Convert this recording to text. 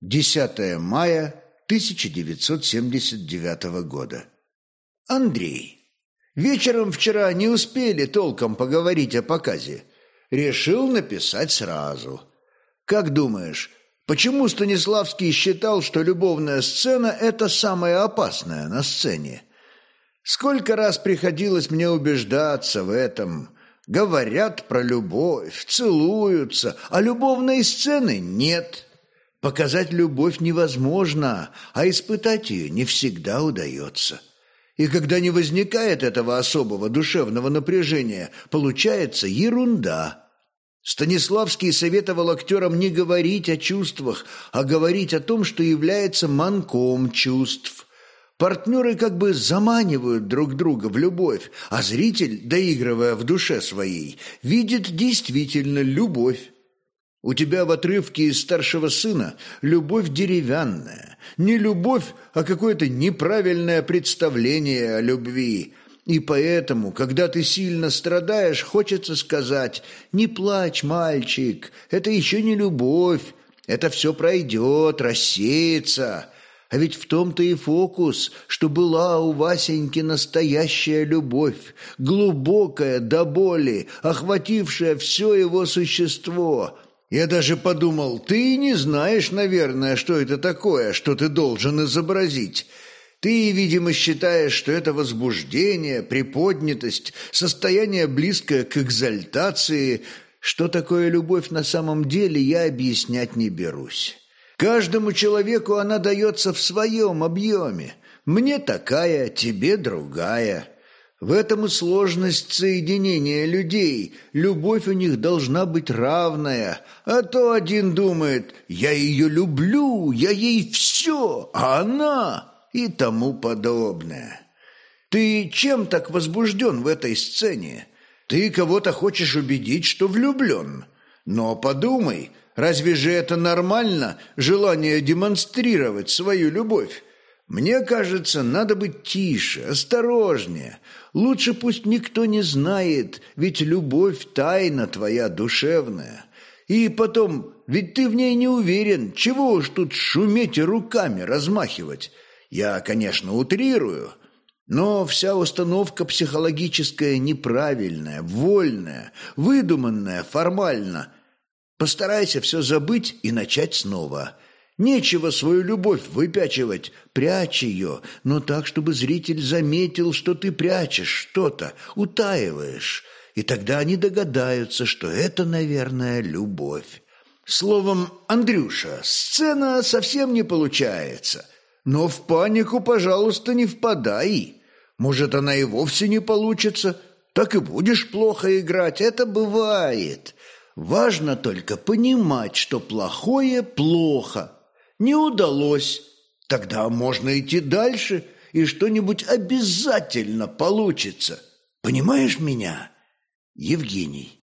10 мая 1979 года. Андрей. Вечером вчера не успели толком поговорить о показе. Решил написать сразу. Как думаешь, почему Станиславский считал, что любовная сцена – это самое опасное на сцене? Сколько раз приходилось мне убеждаться в этом. Говорят про любовь, целуются, а любовной сцены нет. Показать любовь невозможно, а испытать ее не всегда удается. И когда не возникает этого особого душевного напряжения, получается ерунда. Станиславский советовал актерам не говорить о чувствах, а говорить о том, что является манком чувств. Партнеры как бы заманивают друг друга в любовь, а зритель, доигрывая в душе своей, видит действительно любовь. У тебя в отрывке из старшего сына любовь деревянная. Не любовь, а какое-то неправильное представление о любви. И поэтому, когда ты сильно страдаешь, хочется сказать «Не плачь, мальчик, это еще не любовь, это все пройдет, рассеется». А ведь в том-то и фокус, что была у Васеньки настоящая любовь, глубокая до боли, охватившая все его существо – я даже подумал, ты не знаешь, наверное, что это такое, что ты должен изобразить. Ты, видимо, считаешь, что это возбуждение, приподнятость, состояние близкое к экзальтации. Что такое любовь на самом деле, я объяснять не берусь. Каждому человеку она дается в своем объеме. Мне такая, тебе другая. В этом и сложность соединения людей. Любовь у них должна быть равная. А то один думает «я ее люблю, я ей все, а она...» и тому подобное. Ты чем так возбужден в этой сцене? Ты кого-то хочешь убедить, что влюблен. Но подумай, разве же это нормально, желание демонстрировать свою любовь? Мне кажется, надо быть тише, осторожнее. Лучше пусть никто не знает, ведь любовь – тайна твоя душевная. И потом, ведь ты в ней не уверен, чего уж тут шуметь и руками размахивать. Я, конечно, утрирую, но вся установка психологическая неправильная, вольная, выдуманная, формально. Постарайся все забыть и начать снова – Нечего свою любовь выпячивать, прячь ее, но так, чтобы зритель заметил, что ты прячешь что-то, утаиваешь, и тогда они догадаются, что это, наверное, любовь. Словом, Андрюша, сцена совсем не получается, но в панику, пожалуйста, не впадай. Может, она и вовсе не получится, так и будешь плохо играть, это бывает. Важно только понимать, что плохое – плохо – не удалось. Тогда можно идти дальше, и что-нибудь обязательно получится. Понимаешь меня, Евгений?